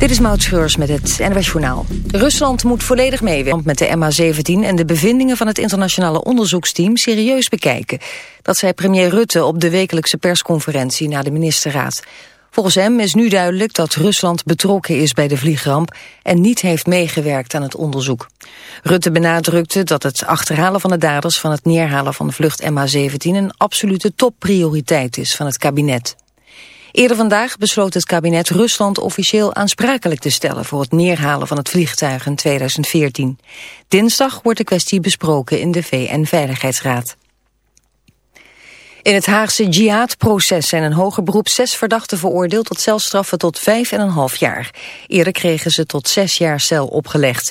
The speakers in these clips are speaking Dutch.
Dit is Maud Schreurs met het NWS Journaal. Rusland moet volledig meewerken met de MH17 en de bevindingen van het internationale onderzoeksteam serieus bekijken. Dat zei premier Rutte op de wekelijkse persconferentie na de ministerraad. Volgens hem is nu duidelijk dat Rusland betrokken is bij de vliegramp en niet heeft meegewerkt aan het onderzoek. Rutte benadrukte dat het achterhalen van de daders van het neerhalen van de vlucht MH17 een absolute topprioriteit is van het kabinet. Eerder vandaag besloot het kabinet Rusland officieel aansprakelijk te stellen voor het neerhalen van het vliegtuig in 2014. Dinsdag wordt de kwestie besproken in de VN-veiligheidsraad. In het Haagse jihad-proces zijn een hoger beroep zes verdachten veroordeeld tot celstraffen tot vijf en een half jaar. Eerder kregen ze tot zes jaar cel opgelegd.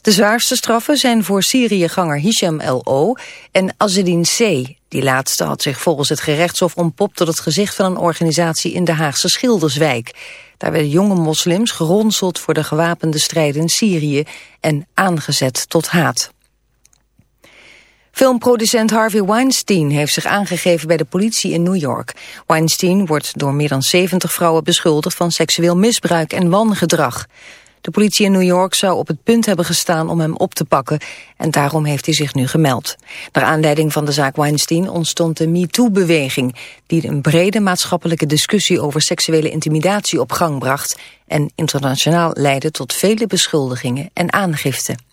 De zwaarste straffen zijn voor Syriëganger Hisham L.O. en Azedin C. Die laatste had zich volgens het gerechtshof ontpopt tot het gezicht van een organisatie in de Haagse Schilderswijk. Daar werden jonge moslims geronseld voor de gewapende strijd in Syrië en aangezet tot haat. Filmproducent Harvey Weinstein heeft zich aangegeven bij de politie in New York. Weinstein wordt door meer dan 70 vrouwen beschuldigd van seksueel misbruik en wangedrag. De politie in New York zou op het punt hebben gestaan om hem op te pakken en daarom heeft hij zich nu gemeld. Naar aanleiding van de zaak Weinstein ontstond de MeToo-beweging die een brede maatschappelijke discussie over seksuele intimidatie op gang bracht en internationaal leidde tot vele beschuldigingen en aangiften.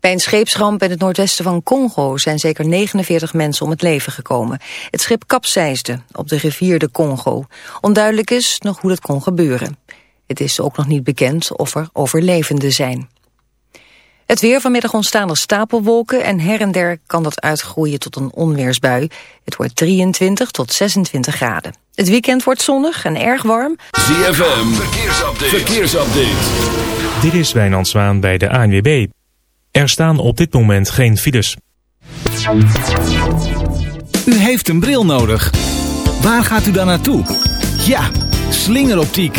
Bij een scheepsramp in het noordwesten van Congo zijn zeker 49 mensen om het leven gekomen. Het schip kapseisde op de rivier de Congo. Onduidelijk is nog hoe dat kon gebeuren. Het is ook nog niet bekend of er overlevenden zijn. Het weer vanmiddag ontstaan er stapelwolken en her en der kan dat uitgroeien tot een onweersbui. Het wordt 23 tot 26 graden. Het weekend wordt zonnig en erg warm. ZFM, verkeersupdate. verkeersupdate. Dit is Wijnand Zwaan bij de ANWB. Er staan op dit moment geen files. U heeft een bril nodig. Waar gaat u dan naartoe? Ja, slingeroptiek.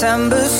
December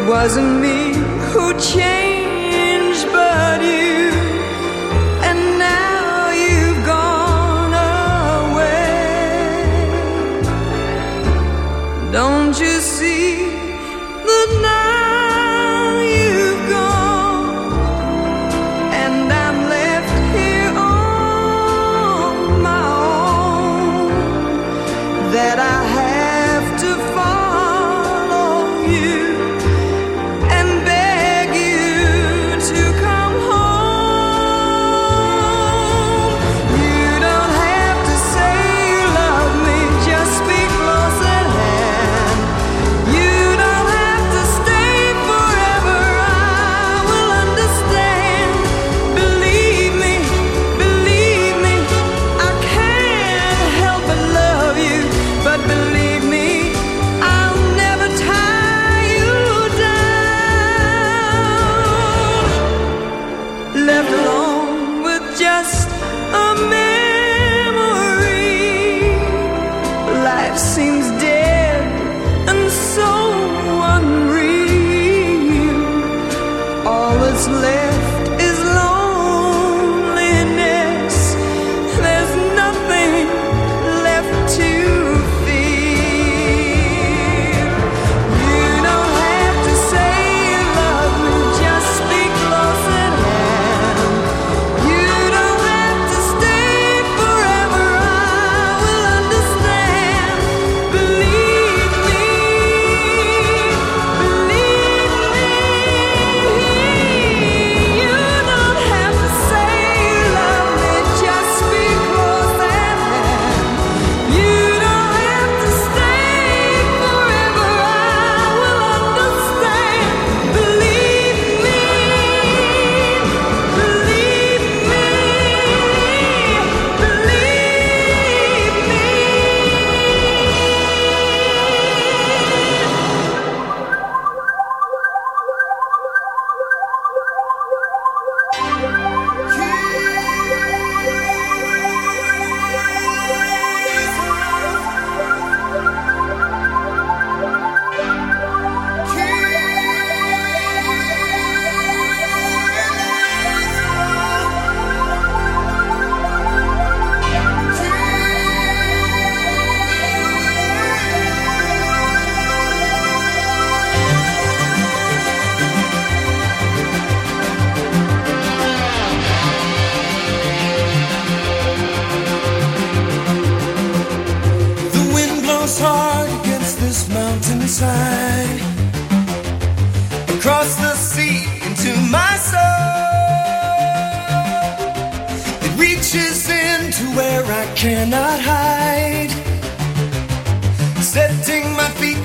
It wasn't me who changed. I cannot hide, setting my feet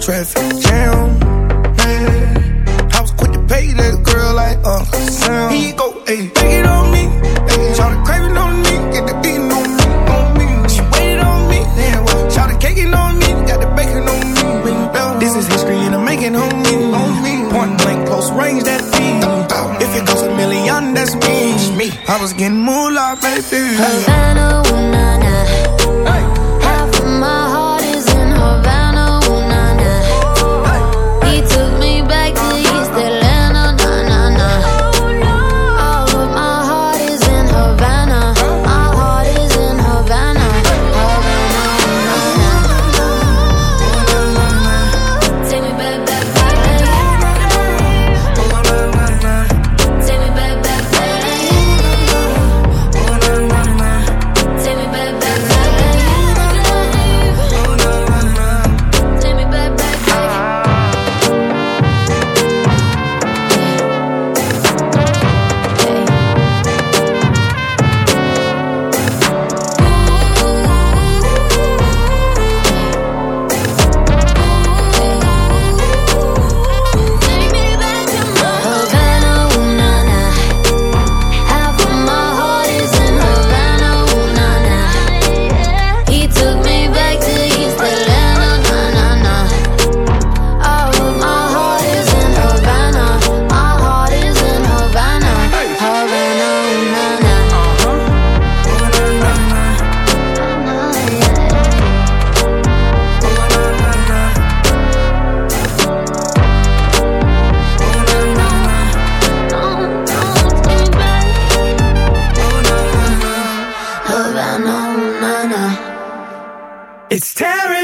traffic jam. Man, I was quick to pay that girl like Uncle Sam. He go, ayy, take it on me. Ayy, shout it craving on me, get the beating on me, on me. She waited on me, then what? Shout it caking on me, got the bacon on me. Yeah, This is history and I'm making on me, on me. Point blank, close range, that feed. If it goes a million, that's me. me. I was getting moolah, baby. Havana, It's tearing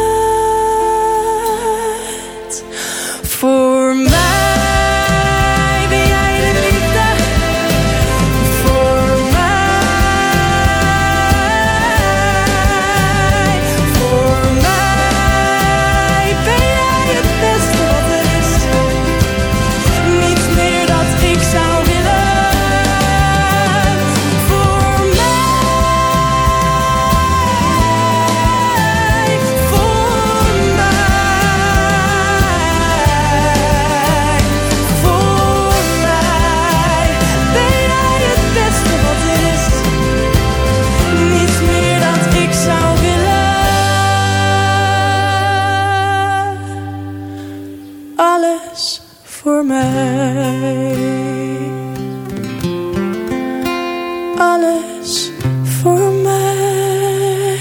Alles voor mij.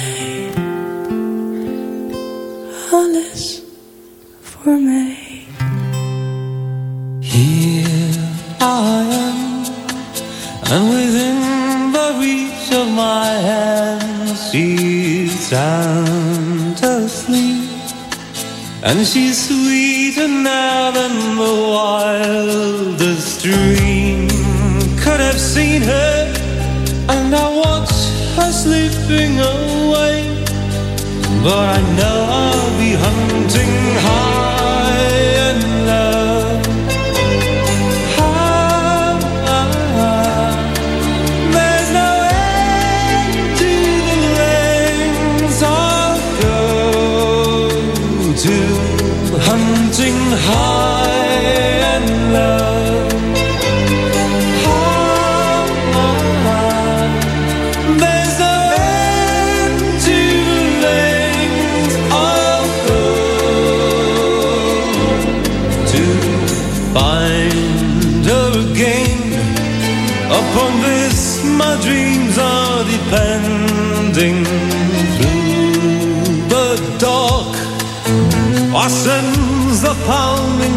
Alles voor mij. Here I am, and within the reach of my hand, she's sound asleep, and she's sweeter now than the wildest but I know I'll be hunting high